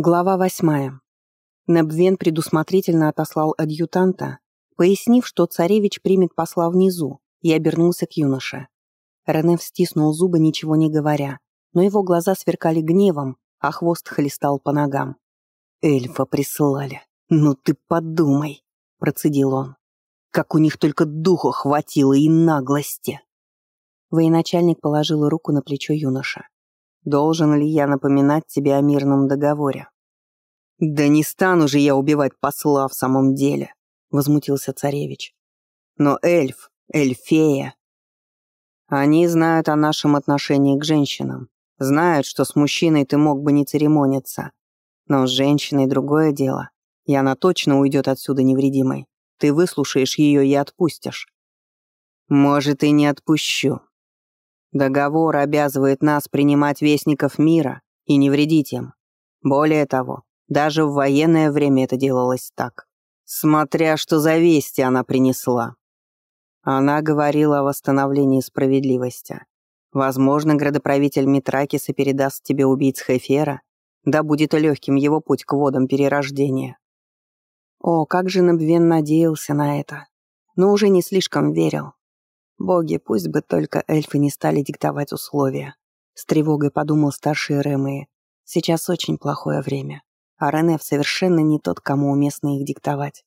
Глава восьмая. Небвен предусмотрительно отослал адъютанта, пояснив, что царевич примет посла внизу, и обернулся к юноше. Рене стиснул зубы, ничего не говоря, но его глаза сверкали гневом, а хвост хлестал по ногам. «Эльфа прислали. Ну ты подумай», — процедил он. «Как у них только духу хватило и наглости!» Военачальник положил руку на плечо юноша. Должен ли я напоминать тебе о мирном договоре? Да не стану же я убивать посла в самом деле, возмутился царевич. Но эльф, эльфея. Они знают о нашем отношении к женщинам, знают, что с мужчиной ты мог бы не церемониться. Но с женщиной другое дело, и она точно уйдет отсюда невредимой. Ты выслушаешь ее и отпустишь. Может, и не отпущу, Договор обязывает нас принимать вестников мира и не вредить им. Более того, даже в военное время это делалось так. Смотря что за вести она принесла. Она говорила о восстановлении справедливости. Возможно, градоправитель Митракиса передаст тебе убийц Хефера, да будет легким его путь к водам перерождения. О, как же Набвен надеялся на это, но уже не слишком верил. Боги, пусть бы только эльфы не стали диктовать условия. С тревогой подумал старший Рэмэи. Сейчас очень плохое время, а Ренеф совершенно не тот, кому уместно их диктовать.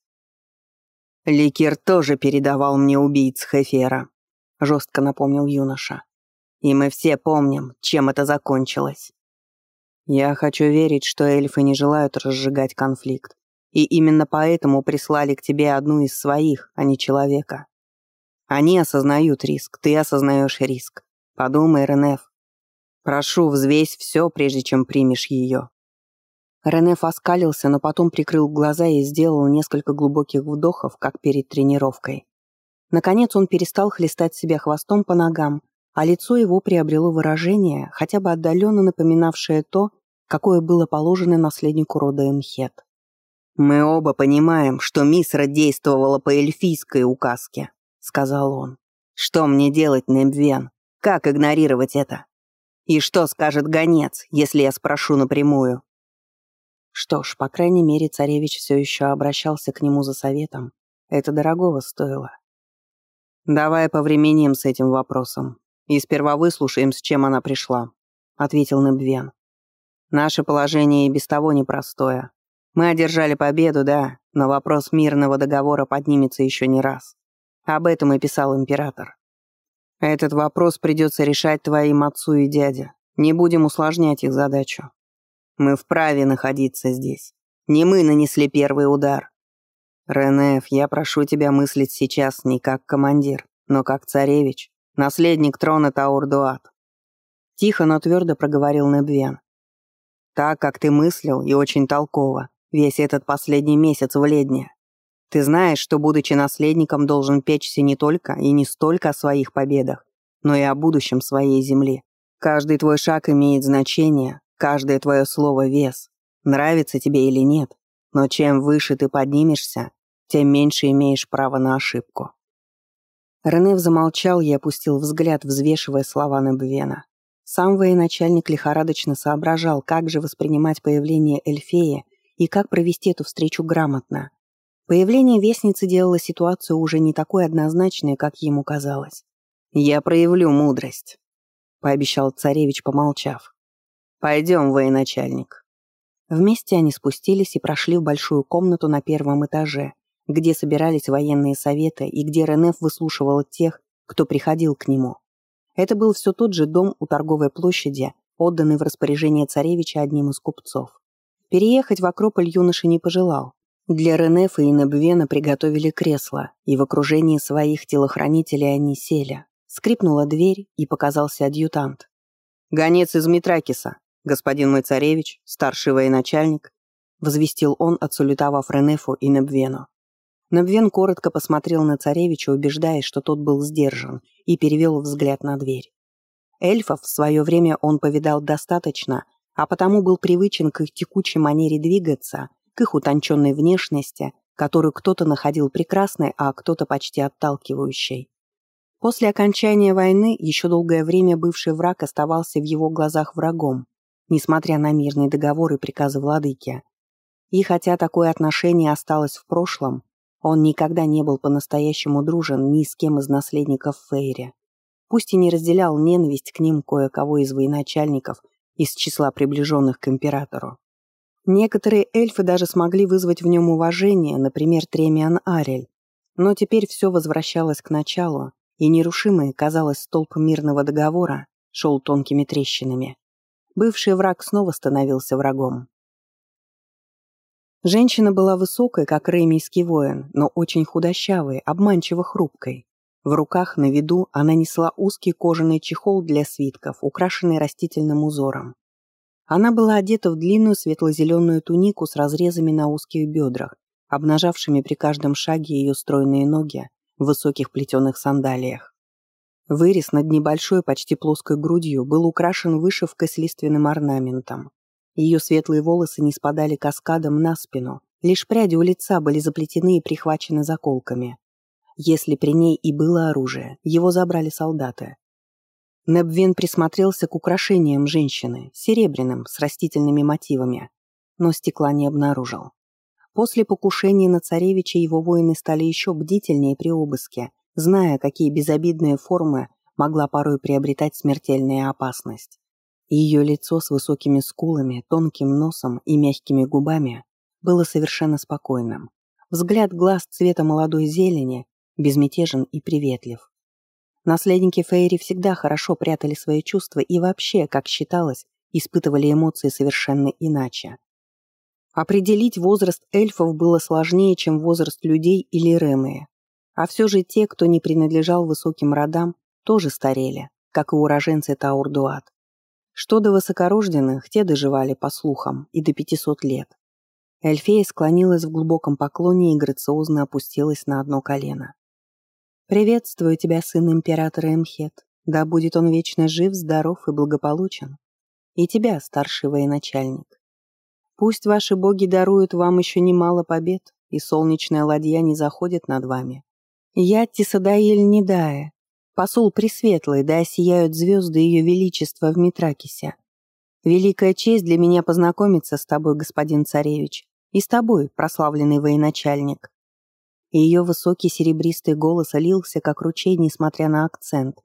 «Ликер тоже передавал мне убийц Хефера», — жестко напомнил юноша. «И мы все помним, чем это закончилось. Я хочу верить, что эльфы не желают разжигать конфликт, и именно поэтому прислали к тебе одну из своих, а не человека. Они осознают риск, ты осознаешь риск. Подумай, Ренеф. Прошу, взвесь все, прежде чем примешь ее». Ренеф оскалился, но потом прикрыл глаза и сделал несколько глубоких вдохов, как перед тренировкой. Наконец он перестал хлестать себя хвостом по ногам, а лицо его приобрело выражение, хотя бы отдаленно напоминавшее то, какое было положено наследнику рода Эмхет. «Мы оба понимаем, что Мисра действовала по эльфийской указке сказал он. «Что мне делать, Немвен? Как игнорировать это? И что скажет гонец, если я спрошу напрямую?» Что ж, по крайней мере, царевич все еще обращался к нему за советом. Это дорогого стоило. «Давай повременим с этим вопросом и сперва выслушаем, с чем она пришла», — ответил Небвен. «Наше положение и без того непростое. Мы одержали победу, да, но вопрос мирного договора поднимется еще не раз. Об этом и писал император. Этот вопрос придется решать твоим отцу и дяде. Не будем усложнять их задачу. Мы вправе находиться здесь. Не мы нанесли первый удар. Ренеф, я прошу тебя мыслить сейчас не как командир, но как царевич, наследник трона Таурдуат. Тихо, но твердо проговорил Небвен. Так, как ты мыслил, и очень толково, весь этот последний месяц в Ледне. Ты знаешь, что, будучи наследником, должен печься не только и не столько о своих победах, но и о будущем своей земли. Каждый твой шаг имеет значение, каждое твое слово — вес. Нравится тебе или нет, но чем выше ты поднимешься, тем меньше имеешь права на ошибку. Ренев замолчал и опустил взгляд, взвешивая слова Небвена. Сам военачальник лихорадочно соображал, как же воспринимать появление Эльфея и как провести эту встречу грамотно. Появление вестницы делало ситуацию уже не такой однозначной, как ему казалось. «Я проявлю мудрость», — пообещал царевич, помолчав. «Пойдем, военачальник». Вместе они спустились и прошли в большую комнату на первом этаже, где собирались военные советы и где Ренеф выслушивал тех, кто приходил к нему. Это был все тот же дом у торговой площади, отданный в распоряжение царевича одним из купцов. Переехать в Акрополь юноша не пожелал, для Ренефа и Небвена приготовили кресло, и в окружении своих телохранителей они сели. Скрипнула дверь, и показался адъютант. «Гонец из Митракиса, господин мой царевич, старший военачальник», возвестил он, отсулютовав Ренефу и Небвену. Небвен коротко посмотрел на царевича, убеждаясь, что тот был сдержан, и перевел взгляд на дверь. Эльфов в свое время он повидал достаточно, а потому был привычен к их текучей манере двигаться – к их утонченной внешности, которую кто-то находил прекрасной, а кто-то почти отталкивающей. После окончания войны еще долгое время бывший враг оставался в его глазах врагом, несмотря на мирный договор и приказы владыки. И хотя такое отношение осталось в прошлом, он никогда не был по-настоящему дружен ни с кем из наследников Фейри. Пусть и не разделял ненависть к ним кое-кого из военачальников из числа приближенных к императору. Некоторые эльфы даже смогли вызвать в нем уважение, например, Тремиан Арель. Но теперь все возвращалось к началу, и нерушимый, казалось, столб мирного договора шел тонкими трещинами. Бывший враг снова становился врагом. Женщина была высокой, как ремийский воин, но очень худощавой, обманчиво хрупкой. В руках на виду она несла узкий кожаный чехол для свитков, украшенный растительным узором. Она была одета в длинную светло-зеленую тунику с разрезами на узких бедрах, обнажавшими при каждом шаге ее стройные ноги в высоких плетеных сандалиях. Вырез над небольшой, почти плоской грудью был украшен вышивкой с лиственным орнаментом. Ее светлые волосы не спадали каскадом на спину, лишь пряди у лица были заплетены и прихвачены заколками. Если при ней и было оружие, его забрали солдаты. Небвен присмотрелся к украшениям женщины, серебряным, с растительными мотивами, но стекла не обнаружил. После покушения на царевича его воины стали еще бдительнее при обыске, зная, какие безобидные формы могла порой приобретать смертельная опасность. Ее лицо с высокими скулами, тонким носом и мягкими губами было совершенно спокойным. Взгляд глаз цвета молодой зелени безмятежен и приветлив. Наследники Фейри всегда хорошо прятали свои чувства и вообще, как считалось, испытывали эмоции совершенно иначе. Определить возраст эльфов было сложнее, чем возраст людей или ремые. А все же те, кто не принадлежал высоким родам, тоже старели, как и уроженцы Таурдуат. Что до высокорожденных, те доживали, по слухам, и до 500 лет. Эльфея склонилась в глубоком поклоне и грациозно опустилась на одно колено. «Приветствую тебя, сын императора Эмхет. Да будет он вечно жив, здоров и благополучен. И тебя, старший военачальник. Пусть ваши боги даруют вам еще немало побед, и солнечная ладья не заходит над вами. Я Тисадаиль Недая, посол Пресветлый, да сияют звезды Ее Величества в Митракисе. Великая честь для меня познакомиться с тобой, господин царевич, и с тобой, прославленный военачальник ее высокий серебристый голос лился, как ручей, несмотря на акцент.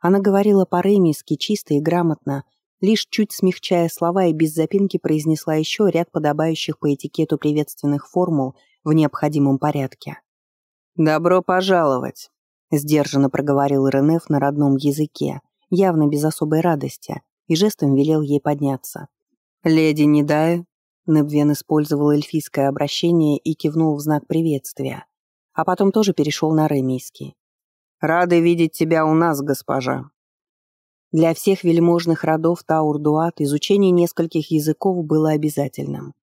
Она говорила по-ремийски, чисто и грамотно, лишь чуть смягчая слова и без запинки произнесла еще ряд подобающих по этикету приветственных формул в необходимом порядке. «Добро пожаловать», — сдержанно проговорил Ренеф на родном языке, явно без особой радости, и жестом велел ей подняться. «Леди Недая», — Небвен использовал эльфийское обращение и кивнул в знак приветствия а потом тоже перешел на ремийский. «Рады видеть тебя у нас, госпожа». Для всех вельможных родов Таурдуат изучение нескольких языков было обязательным.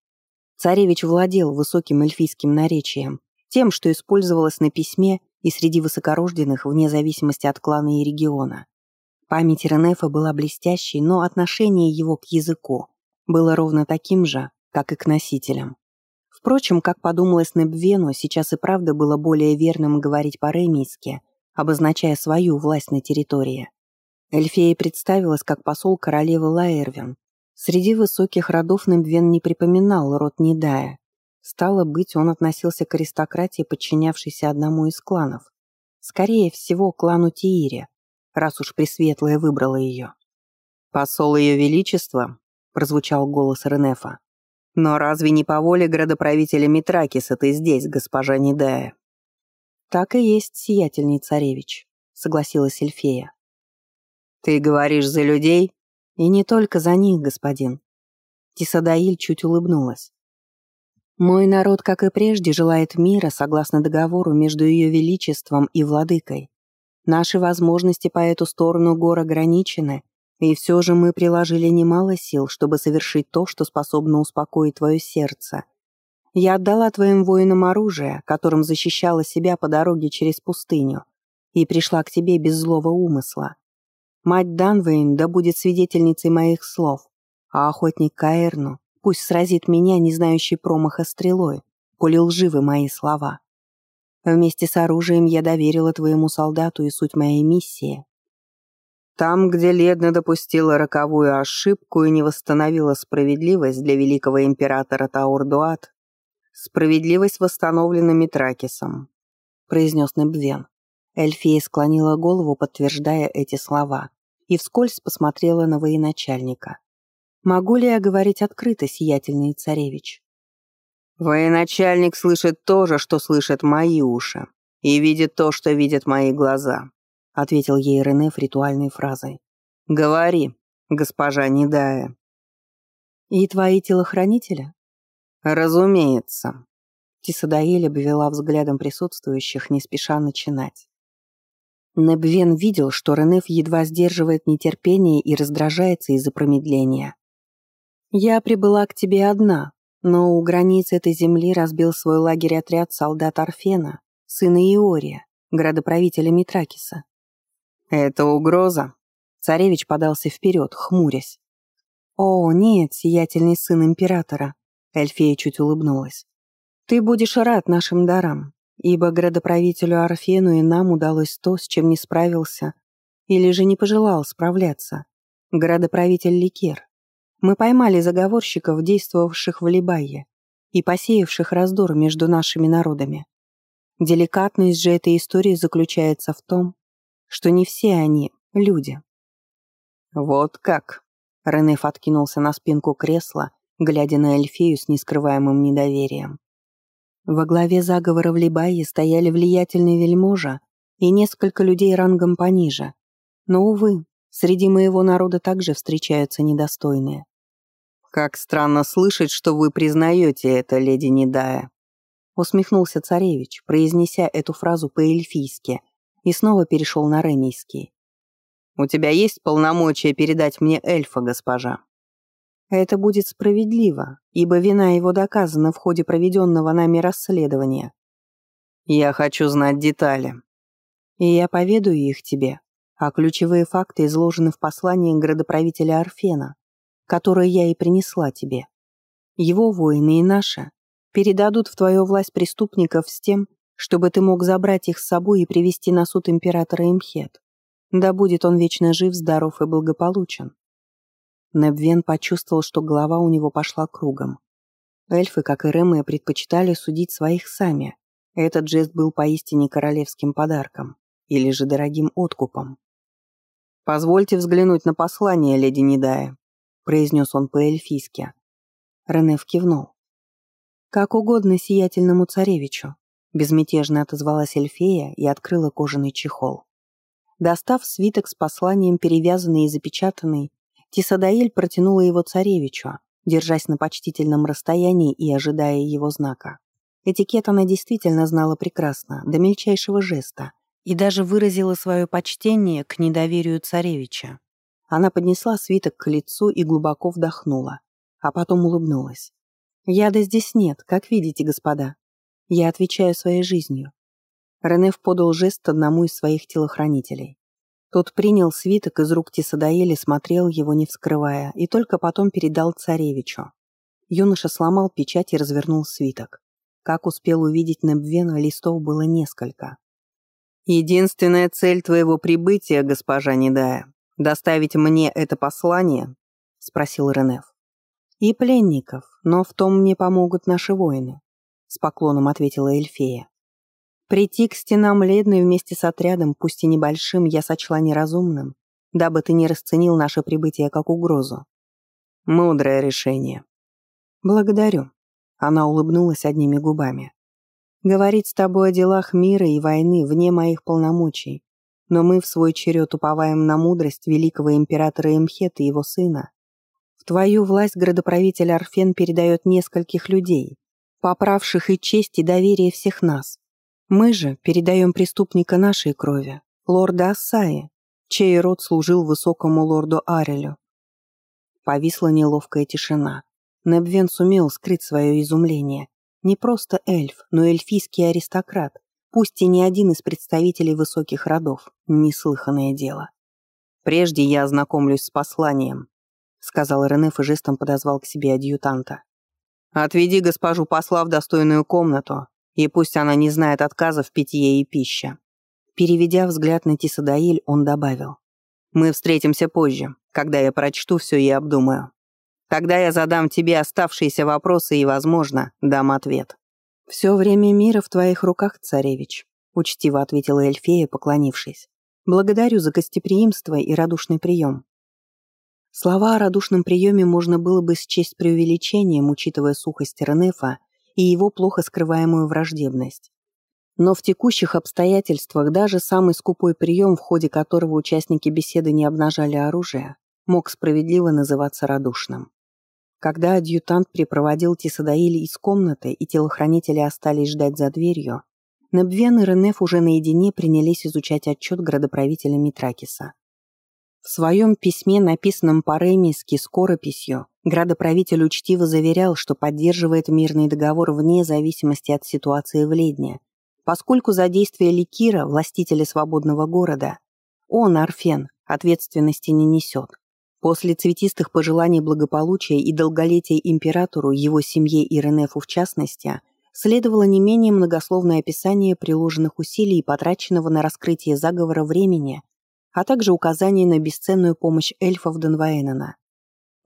Царевич владел высоким эльфийским наречием, тем, что использовалось на письме и среди высокорожденных вне зависимости от клана и региона. Память Ренефа была блестящей, но отношение его к языку было ровно таким же, как и к носителям. Впрочем, как подумалось Небвену, сейчас и правда было более верным говорить по-ремийски, обозначая свою власть на территории. Эльфея представилась как посол королевы Лаэрвин. Среди высоких родов Небвен не припоминал род Недая. Стало быть, он относился к аристократии, подчинявшейся одному из кланов. Скорее всего, клану Тиири, раз уж Пресветлая выбрала ее. «Посол Ее Величества», — прозвучал голос Ренефа, но разве не по воле градоправителя Митракиса ты здесь, госпожа Недая? Так и есть, сиятельный царевич, согласилась Эльфея. Ты говоришь за людей? И не только за них, господин. Тисадаиль чуть улыбнулась. Мой народ, как и прежде, желает мира согласно договору между ее величеством и владыкой. Наши возможности по эту сторону гор ограничены, и все же мы приложили немало сил, чтобы совершить то, что способно успокоить твое сердце. Я отдала твоим воинам оружие, которым защищала себя по дороге через пустыню, и пришла к тебе без злого умысла. Мать Данвейн да будет свидетельницей моих слов, а охотник Каэрну пусть сразит меня, не знающий промаха стрелой, коли лживы мои слова. Вместе с оружием я доверила твоему солдату и суть моей миссии Там, где Ледна допустила роковую ошибку и не восстановила справедливость для великого императора Таурдуат, справедливость восстановлена Митракисом», — произнес Небвен. Эльфия склонила голову, подтверждая эти слова, и вскользь посмотрела на военачальника. «Могу ли я говорить открыто, сиятельный царевич?» «Военачальник слышит то же, что слышат мои уши, и видит то, что видят мои глаза», — ответил ей Ренеф ритуальной фразой. «Говори, госпожа Недая». «И твои телохранители?» «Разумеется». Тисадаэль обвела взглядом присутствующих, не спеша начинать. Небвен видел, что Ренеф едва сдерживает нетерпение и раздражается из-за промедления. «Я прибыла к тебе одна, но у границ этой земли разбил свой лагерь отряд солдат Арфена, сына Иория, градоправителя Митракиса». «Это угроза?» Царевич подался вперед, хмурясь. «О, нет, сиятельный сын императора», — Эльфея чуть улыбнулась. «Ты будешь рад нашим дарам ибо градоправителю Арфену и нам удалось то, с чем не справился, или же не пожелал справляться. Градоправитель Ликер. Мы поймали заговорщиков, действовавших в Либайе и посеявших раздор между нашими народами. Деликатность же этой истории заключается в том, что не все они — люди. «Вот как!» — Ренеф откинулся на спинку кресла, глядя на Эльфею с нескрываемым недоверием. Во главе заговора в Либайе стояли влиятельный вельможа и несколько людей рангом пониже. Но, увы, среди моего народа также встречаются недостойные. «Как странно слышать, что вы признаете это, леди Недая», усмехнулся царевич, произнеся эту фразу по-эльфийски, и снова перешел на ремийский. «У тебя есть полномочия передать мне эльфа, госпожа?» Это будет справедливо, ибо вина его доказана в ходе проведенного нами расследования. Я хочу знать детали. И я поведаю их тебе, а ключевые факты изложены в послании градоправителя Арфена, которое я и принесла тебе. Его воины и наши передадут в твою власть преступников с тем, чтобы ты мог забрать их с собой и привести на суд императора Имхет. Да будет он вечно жив, здоров и благополучен. Небвен почувствовал, что голова у него пошла кругом. Эльфы, как и Ремы, предпочитали судить своих сами. Этот жест был поистине королевским подарком, или же дорогим откупом. «Позвольте взглянуть на послание, леди Недая», — произнес он по-эльфийски. Ренеф кивнул. «Как угодно сиятельному царевичу», — безмятежно отозвалась эльфея и открыла кожаный чехол. Достав свиток с посланием, перевязанный и запечатанный, Тисадаиль протянула его царевичу, держась на почтительном расстоянии и ожидая его знака. Этикет она действительно знала прекрасно, до мельчайшего жеста, и даже выразила свое почтение к недоверию царевича. Она поднесла свиток к лицу и глубоко вдохнула, а потом улыбнулась. «Яда здесь нет, как видите, господа. Я отвечаю своей жизнью». Ренеф подал жест одному из своих телохранителей. Тот принял свиток из рук Тисадаэли, смотрел его, не вскрывая, и только потом передал царевичу. Юноша сломал печать и развернул свиток. Как успел увидеть Небвена, листов было несколько. «Единственная цель твоего прибытия, госпожа Недая, доставить мне это послание?» — спросил Ренеф. «И пленников, но в том мне помогут наши воины», — с поклоном ответила Эльфея. Прийти к стенам Ледной вместе с отрядом, пусть и небольшим, я сочла неразумным, дабы ты не расценил наше прибытие как угрозу. Мудрое решение. Благодарю. Она улыбнулась одними губами. Говорить с тобой о делах мира и войны вне моих полномочий, но мы в свой черед уповаем на мудрость великого императора Эмхета и его сына. В твою власть градоправитель Арфен передает нескольких людей, поправших и честь и доверие всех нас. Мы же передаем преступника нашей крови, лорда Ассаи, чей род служил высокому лорду Арелю. Повисла неловкая тишина. Небвен сумел скрыть свое изумление. Не просто эльф, но эльфийский аристократ, пусть и не один из представителей высоких родов. Неслыханное дело. «Прежде я ознакомлюсь с посланием», — сказал Ренеф и жестом подозвал к себе адъютанта. «Отведи госпожу посла в достойную комнату и пусть она не знает отказа в питье и пище. Переведя взгляд на Тисадаиль, он добавил. Мы встретимся позже, когда я прочту все и обдумаю. Тогда я задам тебе оставшиеся вопросы и, возможно, дам ответ». «Все время мира в твоих руках, царевич», — учтиво ответила Эльфея, поклонившись. «Благодарю за гостеприимство и радушный прием». Слова о радушном приеме можно было бы счесть преувеличением, учитывая сухость Ренефа и его плохо скрываемую враждебность. Но в текущих обстоятельствах даже самый скупой прием, в ходе которого участники беседы не обнажали оружие, мог справедливо называться радушным. Когда адъютант припроводил Тисадаили из комнаты и телохранители остались ждать за дверью, Небвен и Ренеф уже наедине принялись изучать отчет градоправителя Митракиса. В своем письме, написанном по-ремийски скорописью, градоправитель учтиво заверял, что поддерживает мирный договор вне зависимости от ситуации в Ледне, поскольку за действия Ликира, властителя свободного города, он, Арфен, ответственности не несет. После цветистых пожеланий благополучия и долголетия императору, его семье и Ренефу в частности, следовало не менее многословное описание приложенных усилий и потраченного на раскрытие заговора времени, а также указание на бесценную помощь эльфов Денваэнена.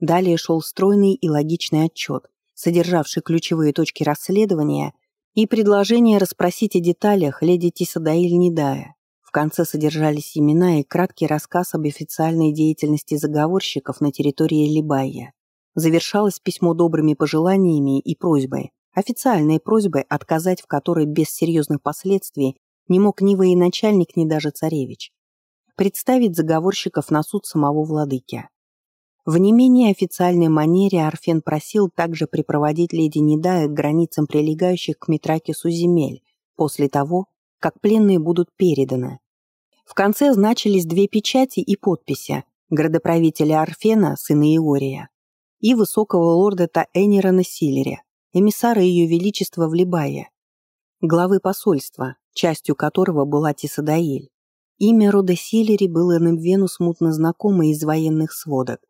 Далее шел стройный и логичный отчет, содержавший ключевые точки расследования и предложение расспросить о деталях леди Тисадаиль Недая, в конце содержались имена и краткий рассказ об официальной деятельности заговорщиков на территории Либайя. Завершалось письмо добрыми пожеланиями и просьбой, официальной просьбой, отказать в которой без серьезных последствий не мог ни военачальник, ни даже царевич. Представить заговорщиков на суд самого владыки. В не менее официальной манере Арфен просил также припроводить леди Недая к границам прилегающих к Митракису земель после того, как пленные будут переданы. В конце значились две печати и подписи градоправителя Арфена, сына Иория, и высокого лорда Таэнера на Силере, эмиссара Ее Величества в Либае, главы посольства, частью которого была Тисадаиль. Имя рода Силери было Немвену смутно знакомо из военных сводок.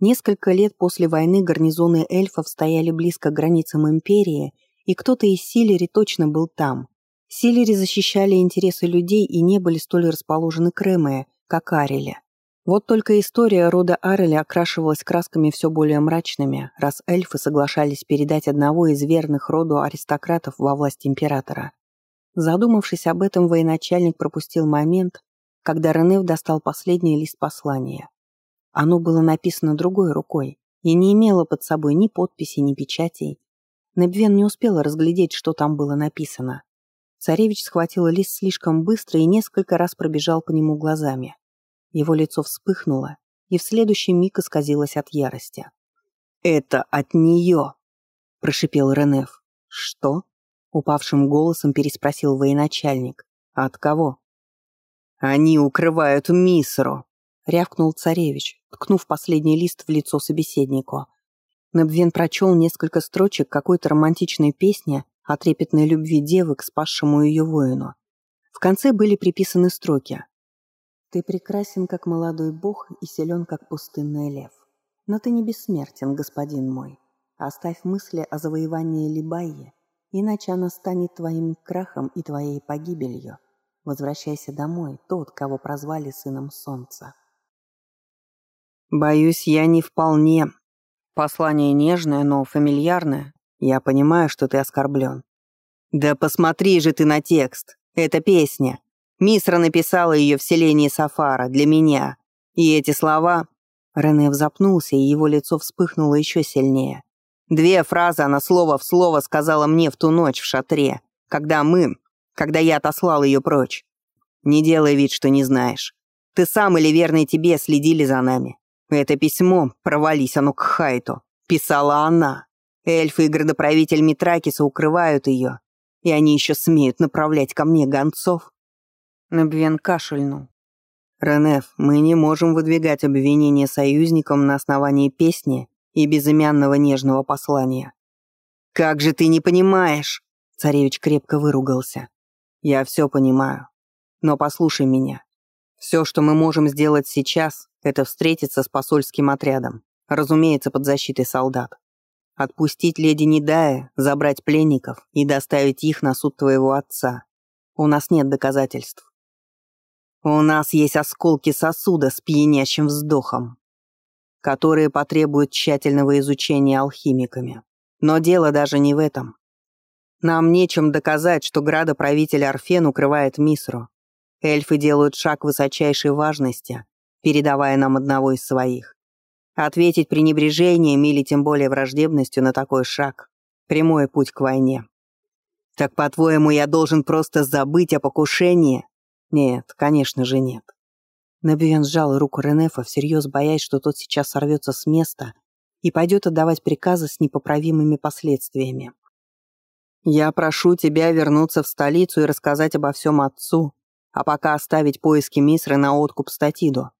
Несколько лет после войны гарнизоны эльфов стояли близко к границам империи, и кто-то из Силери точно был там, Силери защищали интересы людей и не были столь расположены к Ремее, как Ареля. Вот только история рода Ареля окрашивалась красками все более мрачными, раз эльфы соглашались передать одного из верных роду аристократов во власть императора. Задумавшись об этом, военачальник пропустил момент, когда Ренев достал последний лист послания. Оно было написано другой рукой и не имело под собой ни подписи, ни печатей. Небвен не успела разглядеть, что там было написано. Царевич схватил лист слишком быстро и несколько раз пробежал по нему глазами. Его лицо вспыхнуло и в следующий миг исказилось от ярости. «Это от нее!» – прошипел Ренеф. «Что?» – упавшим голосом переспросил военачальник. «От кого?» «Они укрывают Мисру!» – рявкнул царевич, ткнув последний лист в лицо собеседнику. Набвен прочел несколько строчек какой-то романтичной песни о трепетной любви девы к спасшему ее воину. В конце были приписаны строки. «Ты прекрасен, как молодой бог, и силен, как пустынный лев. Но ты не бессмертен, господин мой. Оставь мысли о завоевании Либайи, иначе она станет твоим крахом и твоей погибелью. Возвращайся домой, тот, кого прозвали сыном солнца». «Боюсь, я не вполне. Послание нежное, но фамильярное. Я понимаю, что ты оскорблен. Да посмотри же ты на текст. Это песня. Мисра написала ее в селении Сафара для меня. И эти слова... Рене запнулся, и его лицо вспыхнуло еще сильнее. Две фразы она слово в слово сказала мне в ту ночь в шатре, когда мы... когда я отослал ее прочь. Не делай вид, что не знаешь. Ты сам или верный тебе следили за нами. Это письмо, провались оно к Хайту, писала она. Эльфы и градоправитель Митракиса укрывают ее, и они еще смеют направлять ко мне гонцов. Набвен кашельнул. Ренеф, мы не можем выдвигать обвинения союзникам на основании песни и безымянного нежного послания. «Как же ты не понимаешь?» Царевич крепко выругался. «Я все понимаю. Но послушай меня. Все, что мы можем сделать сейчас, это встретиться с посольским отрядом, разумеется, под защитой солдат. Отпустить леди Недая, забрать пленников и доставить их на суд твоего отца. У нас нет доказательств. У нас есть осколки сосуда с пьянящим вздохом, которые потребуют тщательного изучения алхимиками. Но дело даже не в этом. Нам нечем доказать, что градоправитель Арфен укрывает Мисру. Эльфы делают шаг высочайшей важности, передавая нам одного из своих. Ответить пренебрежением или тем более враждебностью на такой шаг — прямой путь к войне. Так, по-твоему, я должен просто забыть о покушении? Нет, конечно же нет. Набиен сжал руку Ренефа, всерьез боясь, что тот сейчас сорвется с места и пойдет отдавать приказы с непоправимыми последствиями. «Я прошу тебя вернуться в столицу и рассказать обо всем отцу, а пока оставить поиски Мисры на откуп Статиду.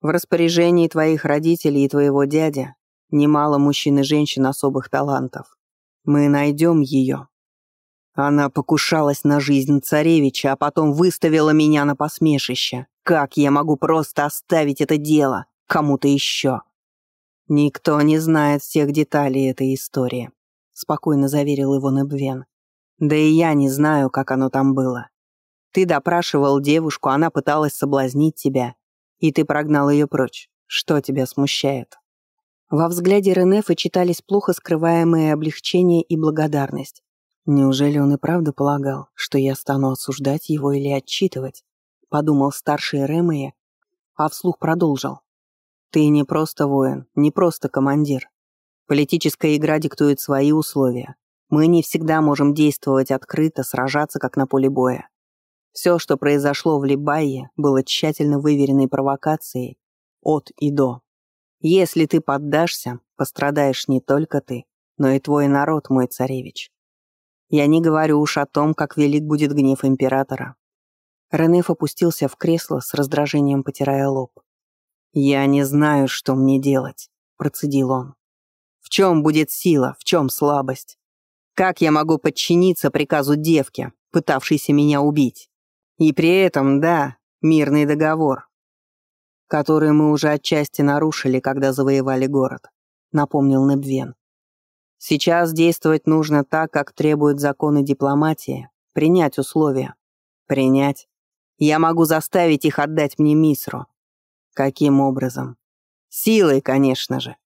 В распоряжении твоих родителей и твоего дяди немало мужчин и женщин особых талантов. Мы найдем ее». Она покушалась на жизнь царевича, а потом выставила меня на посмешище. Как я могу просто оставить это дело кому-то еще? Никто не знает всех деталей этой истории спокойно заверил его Небвен. Да и я не знаю, как оно там было. Ты допрашивал девушку, она пыталась соблазнить тебя, и ты прогнал ее прочь. Что тебя смущает? Во взгляде Ренефа читались плохо скрываемые облегчение и благодарность. Неужели он и правда полагал, что я стану осуждать его или отчитывать? Подумал старший Ремея, а вслух продолжил. Ты не просто воин, не просто командир. Политическая игра диктует свои условия. Мы не всегда можем действовать открыто, сражаться как на поле боя. Все, что произошло в Либайе, было тщательно выверенной провокацией от и до. Если ты поддашься, пострадаешь не только ты, но и твой народ, мой царевич. Я не говорю уж о том, как велик будет гнев императора. Ренеф опустился в кресло с раздражением, потирая лоб. «Я не знаю, что мне делать», — процедил он. В чем будет сила, в чем слабость? Как я могу подчиниться приказу девки, пытавшейся меня убить? И при этом, да, мирный договор, который мы уже отчасти нарушили, когда завоевали город, напомнил Небвен. Сейчас действовать нужно так, как требуют законы дипломатии, принять условия. Принять. Я могу заставить их отдать мне Мисру. Каким образом? Силой, конечно же.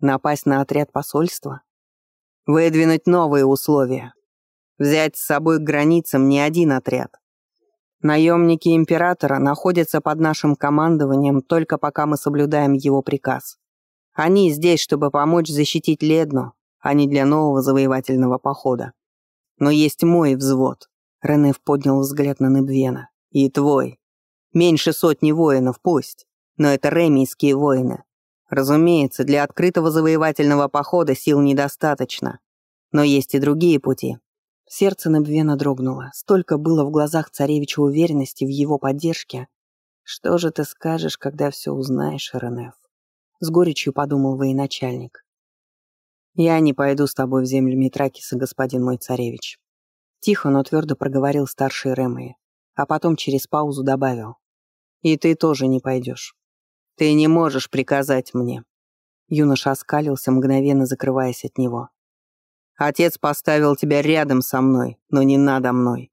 Напасть на отряд посольства? Выдвинуть новые условия. Взять с собой к границам не один отряд. Наемники императора находятся под нашим командованием только пока мы соблюдаем его приказ. Они здесь, чтобы помочь защитить Ледну, а не для нового завоевательного похода. Но есть мой взвод. Ренеф поднял взгляд на Небвена. И твой. Меньше сотни воинов, пусть. Но это ремийские воины. Разумеется, для открытого завоевательного похода сил недостаточно. Но есть и другие пути. Сердце Набвена дрогнуло. Столько было в глазах царевича уверенности в его поддержке. «Что же ты скажешь, когда все узнаешь, Ренеф?» С горечью подумал военачальник. «Я не пойду с тобой в землю Митракиса, господин мой царевич». Тихо, но твердо проговорил старший Ремей, а потом через паузу добавил. «И ты тоже не пойдешь. «Ты не можешь приказать мне». Юноша оскалился, мгновенно закрываясь от него. «Отец поставил тебя рядом со мной, но не надо мной.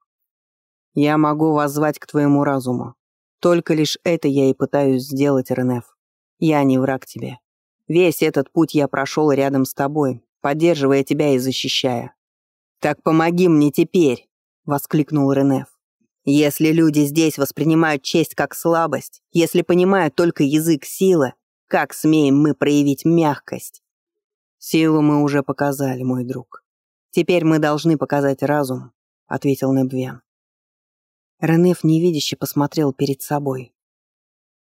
Я могу воззвать к твоему разуму. Только лишь это я и пытаюсь сделать, Ренеф. Я не враг тебе. Весь этот путь я прошел рядом с тобой, поддерживая тебя и защищая. Так помоги мне теперь!» — воскликнул Ренеф. Если люди здесь воспринимают честь как слабость, если понимают только язык силы, как смеем мы проявить мягкость? Силу мы уже показали, мой друг. Теперь мы должны показать разум, ответил Небвен. Ренеф невидяще посмотрел перед собой.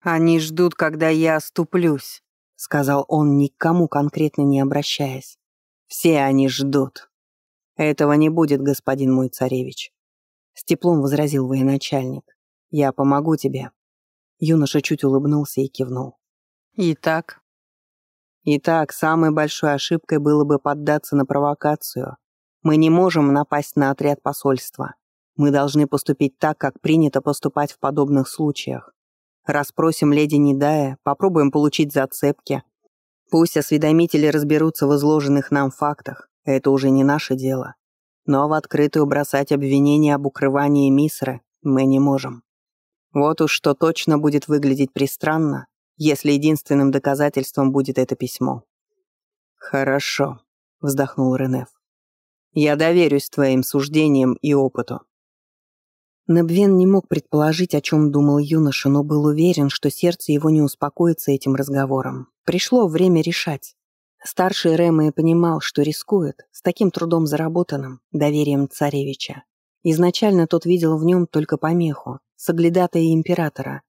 «Они ждут, когда я оступлюсь», — сказал он, никому конкретно не обращаясь. «Все они ждут. Этого не будет, господин мой царевич. С теплом возразил военачальник. «Я помогу тебе». Юноша чуть улыбнулся и кивнул. «Итак?» «Итак, самой большой ошибкой было бы поддаться на провокацию. Мы не можем напасть на отряд посольства. Мы должны поступить так, как принято поступать в подобных случаях. Распросим леди Недая, попробуем получить зацепки. Пусть осведомители разберутся в изложенных нам фактах. Это уже не наше дело. Но в открытую бросать обвинения об укрывании Мисры мы не можем. Вот уж что точно будет выглядеть пристранно, если единственным доказательством будет это письмо. «Хорошо», — вздохнул Ренеф. «Я доверюсь твоим суждениям и опыту». Небвен не мог предположить, о чем думал юноша, но был уверен, что сердце его не успокоится этим разговором. Пришло время решать. Старший Рэма и понимал, что рискует с таким трудом заработанным доверием царевича. Изначально тот видел в нем только помеху, соглядатая императора.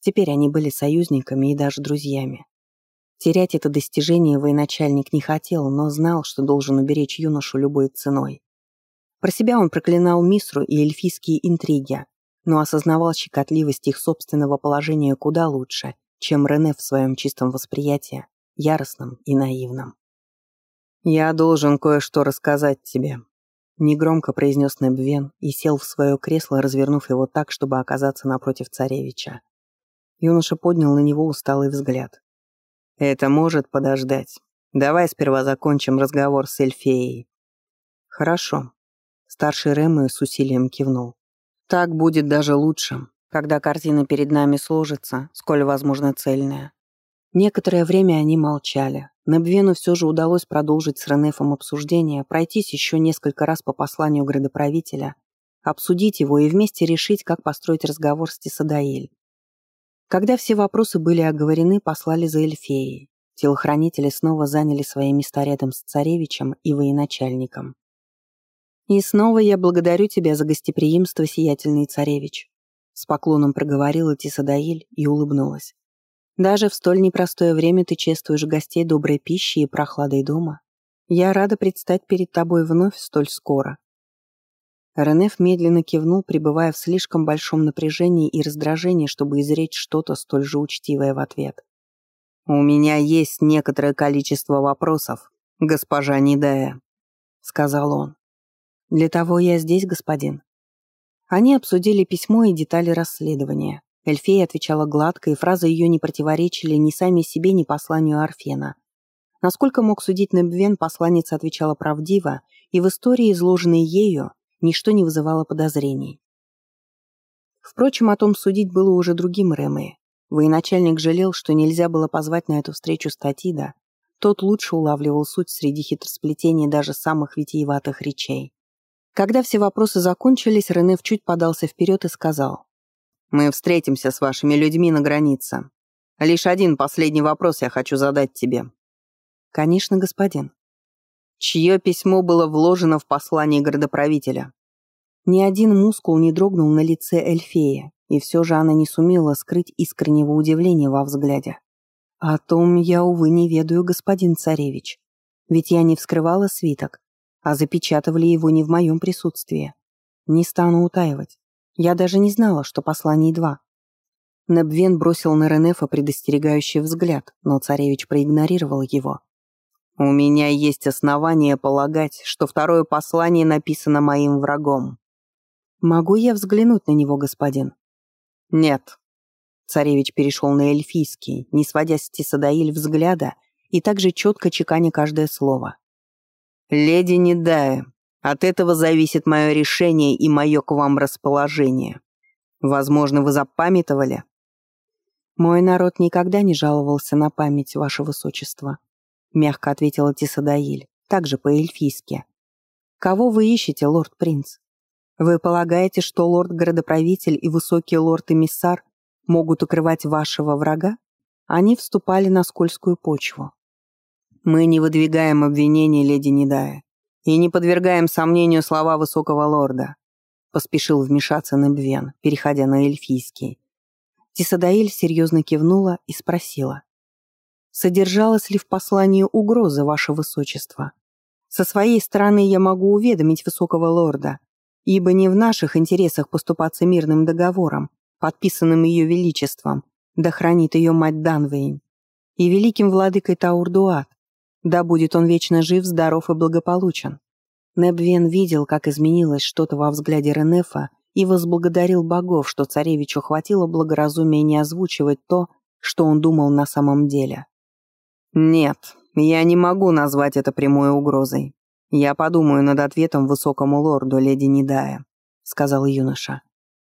Теперь они были союзниками и даже друзьями. Терять это достижение военачальник не хотел, но знал, что должен уберечь юношу любой ценой. Про себя он проклинал Мисру и эльфийские интриги, но осознавал щекотливость их собственного положения куда лучше, чем Рене в своем чистом восприятии, яростном и наивном. «Я должен кое-что рассказать тебе», — негромко произнес Небвен и сел в свое кресло, развернув его так, чтобы оказаться напротив царевича. Юноша поднял на него усталый взгляд. «Это может подождать. Давай сперва закончим разговор с Эльфеей». «Хорошо», — старший Рэмэ с усилием кивнул. «Так будет даже лучше, когда картина перед нами сложится, сколь возможно цельная». Некоторое время они молчали. Небвену все же удалось продолжить с Ренефом обсуждение, пройтись еще несколько раз по посланию градоправителя, обсудить его и вместе решить, как построить разговор с Тисадаиль. Когда все вопросы были оговорены, послали за Эльфеей. Телохранители снова заняли свои места рядом с царевичем и военачальником. «И снова я благодарю тебя за гостеприимство, сиятельный царевич», с поклоном проговорила Тисадаиль и улыбнулась. «Даже в столь непростое время ты чествуешь гостей доброй пищей и прохладой дома. Я рада предстать перед тобой вновь столь скоро. Ренеф медленно кивнул, пребывая в слишком большом напряжении и раздражении, чтобы изречь что-то столь же учтивое в ответ. «У меня есть некоторое количество вопросов, госпожа Недая», — сказал он. «Для того я здесь, господин». Они обсудили письмо и детали расследования. Эльфея отвечала гладко, и фразы ее не противоречили ни сами себе, ни посланию Арфена. Насколько мог судить Небвен, посланница отвечала правдиво, и в истории, изложенной ею, ничто не вызывало подозрений. Впрочем, о том судить было уже другим Рэмэ. Военачальник жалел, что нельзя было позвать на эту встречу Статида. Тот лучше улавливал суть среди хитросплетений даже самых витиеватых речей. Когда все вопросы закончились, Рене чуть подался вперед и сказал. «Мы встретимся с вашими людьми на границе. Лишь один последний вопрос я хочу задать тебе». «Конечно, господин» чье письмо было вложено в послание городоправителя. Ни один мускул не дрогнул на лице Эльфея, и все же она не сумела скрыть искреннего удивления во взгляде. «О том я, увы, не ведаю, господин царевич. Ведь я не вскрывала свиток, а запечатывали его не в моем присутствии. Не стану утаивать. Я даже не знала, что посланий два». Небвен бросил на Ренефа предостерегающий взгляд, но царевич проигнорировал его. У меня есть основания полагать, что второе послание написано моим врагом. Могу я взглянуть на него, господин? Нет. Царевич перешел на эльфийский, не сводя с Тисадаиль взгляда и также четко чеканя каждое слово. «Леди Недая, от этого зависит мое решение и мое к вам расположение. Возможно, вы запамятовали?» «Мой народ никогда не жаловался на память, ваше высочество», мягко ответила Тисадаиль, также по-эльфийски. «Кого вы ищете, лорд-принц? Вы полагаете, что лорд-городоправитель и высокий лорд-эмиссар могут укрывать вашего врага? Они вступали на скользкую почву. Мы не выдвигаем обвинений леди Недая и не подвергаем сомнению слова высокого лорда», поспешил вмешаться Небвен, переходя на эльфийский. Тисадаиль серьезно кивнула и спросила. Содержалась ли в послании угроза, ваше высочество? Со своей стороны я могу уведомить высокого лорда, ибо не в наших интересах поступаться мирным договором, подписанным ее величеством, да хранит ее мать Данвейн, и великим владыкой Таурдуат, да будет он вечно жив, здоров и благополучен. Небвен видел, как изменилось что-то во взгляде Ренефа и возблагодарил богов, что царевичу хватило благоразумия не озвучивать то, что он думал на самом деле. «Нет, я не могу назвать это прямой угрозой. Я подумаю над ответом высокому лорду, леди Недая», — сказал юноша.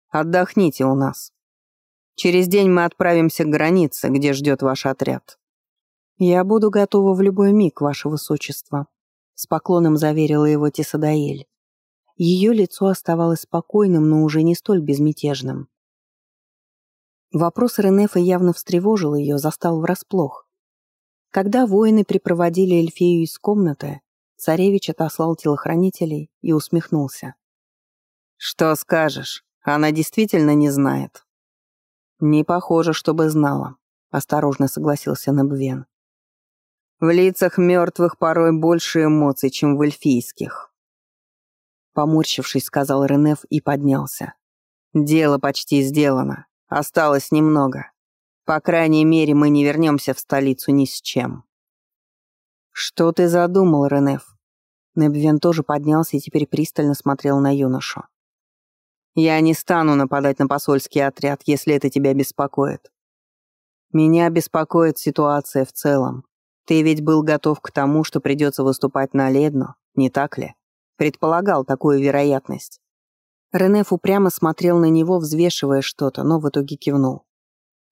«Отдохните у нас. Через день мы отправимся к границе, где ждет ваш отряд». «Я буду готова в любой миг, ваше высочество», — с поклоном заверила его Тесадаэль. Ее лицо оставалось спокойным, но уже не столь безмятежным. Вопрос Ренефа явно встревожил ее, застал врасплох. Когда воины припроводили Эльфею из комнаты, царевич отослал телохранителей и усмехнулся. «Что скажешь? Она действительно не знает?» «Не похоже, чтобы знала», — осторожно согласился Набвен. «В лицах мертвых порой больше эмоций, чем в эльфийских», Поморщившись, сказал Ренеф и поднялся. «Дело почти сделано. Осталось немного. По крайней мере, мы не вернемся в столицу ни с чем». «Что ты задумал, Ренеф?» Небвен тоже поднялся и теперь пристально смотрел на юношу. «Я не стану нападать на посольский отряд, если это тебя беспокоит. Меня беспокоит ситуация в целом. Ты ведь был готов к тому, что придется выступать на Ледно, не так ли?» Предполагал такую вероятность. Ренеф упрямо смотрел на него, взвешивая что-то, но в итоге кивнул.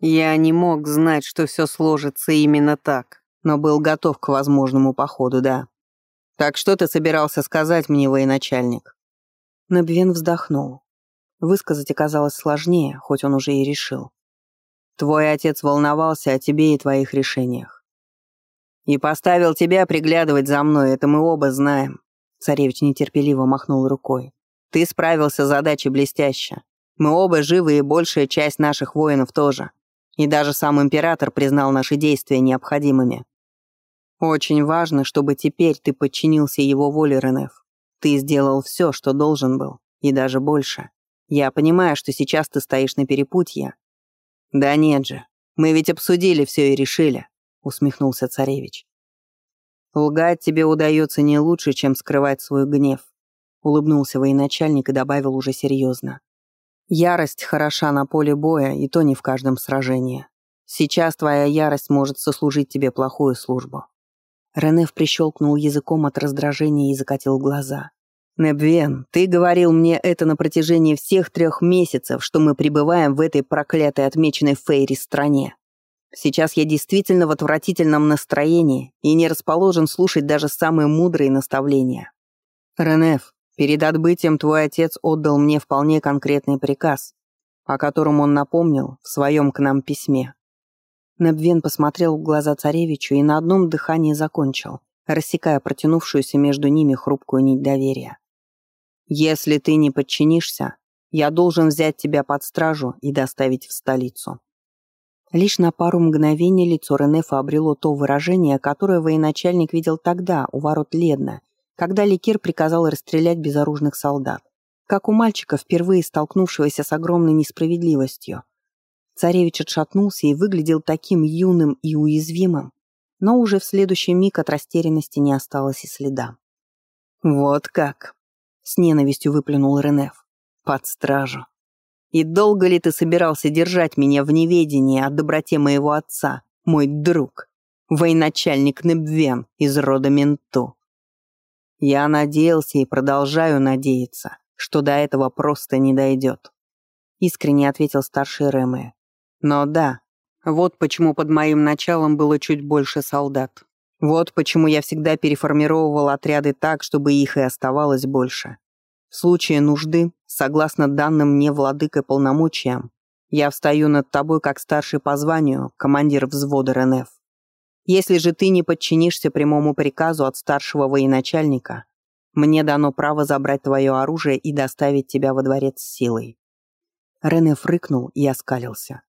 «Я не мог знать, что все сложится именно так, но был готов к возможному походу, да. Так что ты собирался сказать мне, военачальник?» Набвен вздохнул. Высказать оказалось сложнее, хоть он уже и решил. «Твой отец волновался о тебе и твоих решениях. И поставил тебя приглядывать за мной, это мы оба знаем. Царевич нетерпеливо махнул рукой. «Ты справился с задачей блестяще. Мы оба живы, и большая часть наших воинов тоже. И даже сам император признал наши действия необходимыми. Очень важно, чтобы теперь ты подчинился его воле, Ренеф. Ты сделал все, что должен был, и даже больше. Я понимаю, что сейчас ты стоишь на перепутье». «Да нет же, мы ведь обсудили все и решили», — усмехнулся царевич. «Лгать тебе удается не лучше, чем скрывать свой гнев», — улыбнулся военачальник и добавил уже серьезно. «Ярость хороша на поле боя, и то не в каждом сражении. Сейчас твоя ярость может сослужить тебе плохую службу». Ренеф прищелкнул языком от раздражения и закатил глаза. «Небвен, ты говорил мне это на протяжении всех трех месяцев, что мы пребываем в этой проклятой отмеченной Фейри стране. Сейчас я действительно в отвратительном настроении и не расположен слушать даже самые мудрые наставления. Ренеф, перед отбытием твой отец отдал мне вполне конкретный приказ, о котором он напомнил в своем к нам письме. Набвен посмотрел в глаза царевичу и на одном дыхании закончил, рассекая протянувшуюся между ними хрупкую нить доверия. «Если ты не подчинишься, я должен взять тебя под стражу и доставить в столицу. Лишь на пару мгновений лицо Ренефа обрело то выражение, которое военачальник видел тогда, у ворот Ледна, когда Ликир приказал расстрелять безоружных солдат, как у мальчика, впервые столкнувшегося с огромной несправедливостью. Царевич отшатнулся и выглядел таким юным и уязвимым, но уже в следующий миг от растерянности не осталось и следа. «Вот как!» — с ненавистью выплюнул Ренеф. «Под стражу. И долго ли ты собирался держать меня в неведении о доброте моего отца, мой друг, военачальник Небвен из рода Менту? Я надеялся и продолжаю надеяться, что до этого просто не дойдет. Искренне ответил старший Рэмэ. Но да, вот почему под моим началом было чуть больше солдат. Вот почему я всегда переформировал отряды так, чтобы их и оставалось больше. В случае нужды, согласно данным мне владыкой полномочиям, я встаю над тобой как старший по званию, командир взвода РНФ. Если же ты не подчинишься прямому приказу от старшего военачальника, мне дано право забрать твое оружие и доставить тебя во дворец силой». Ренеф рыкнул и оскалился.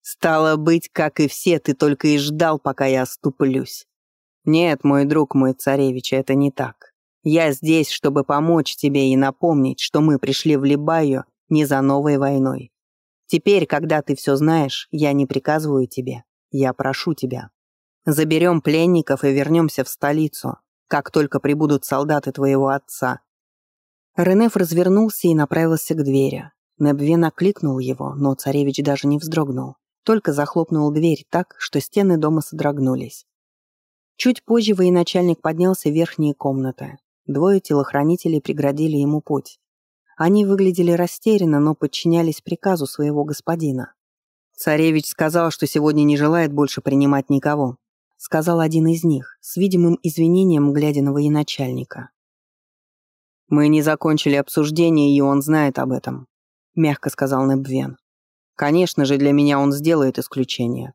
«Стало быть, как и все, ты только и ждал, пока я оступлюсь. Нет, мой друг мой царевич, это не так. Я здесь, чтобы помочь тебе и напомнить, что мы пришли в Либаю не за новой войной. Теперь, когда ты все знаешь, я не приказываю тебе, я прошу тебя. Заберем пленников и вернемся в столицу, как только прибудут солдаты твоего отца». Ренеф развернулся и направился к двери. Небвен окликнул его, но царевич даже не вздрогнул, только захлопнул дверь так, что стены дома содрогнулись. Чуть позже военачальник поднялся в верхние комнаты. Двое телохранителей преградили ему путь. Они выглядели растерянно, но подчинялись приказу своего господина. «Царевич сказал, что сегодня не желает больше принимать никого», сказал один из них, с видимым извинением глядя на военачальника. «Мы не закончили обсуждение, и он знает об этом», мягко сказал Небвен. «Конечно же, для меня он сделает исключение».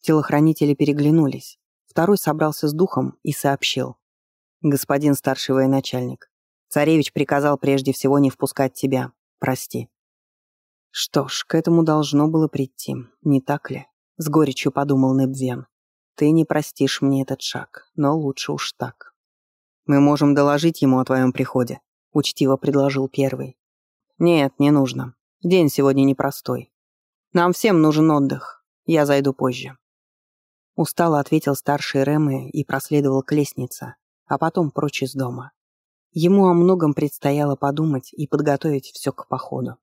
Телохранители переглянулись. Второй собрался с духом и сообщил. «Господин старший военачальник, царевич приказал прежде всего не впускать тебя. Прости». Что ж, к этому должно было прийти, не так ли? С горечью подумал Небвен. Ты не простишь мне этот шаг, но лучше уж так. Мы можем доложить ему о твоем приходе, учтиво предложил первый. Нет, не нужно. День сегодня непростой. Нам всем нужен отдых. Я зайду позже. Устало ответил старший Рэмэ и проследовал к лестнице, а потом прочь из дома. Ему о многом предстояло подумать и подготовить все к походу.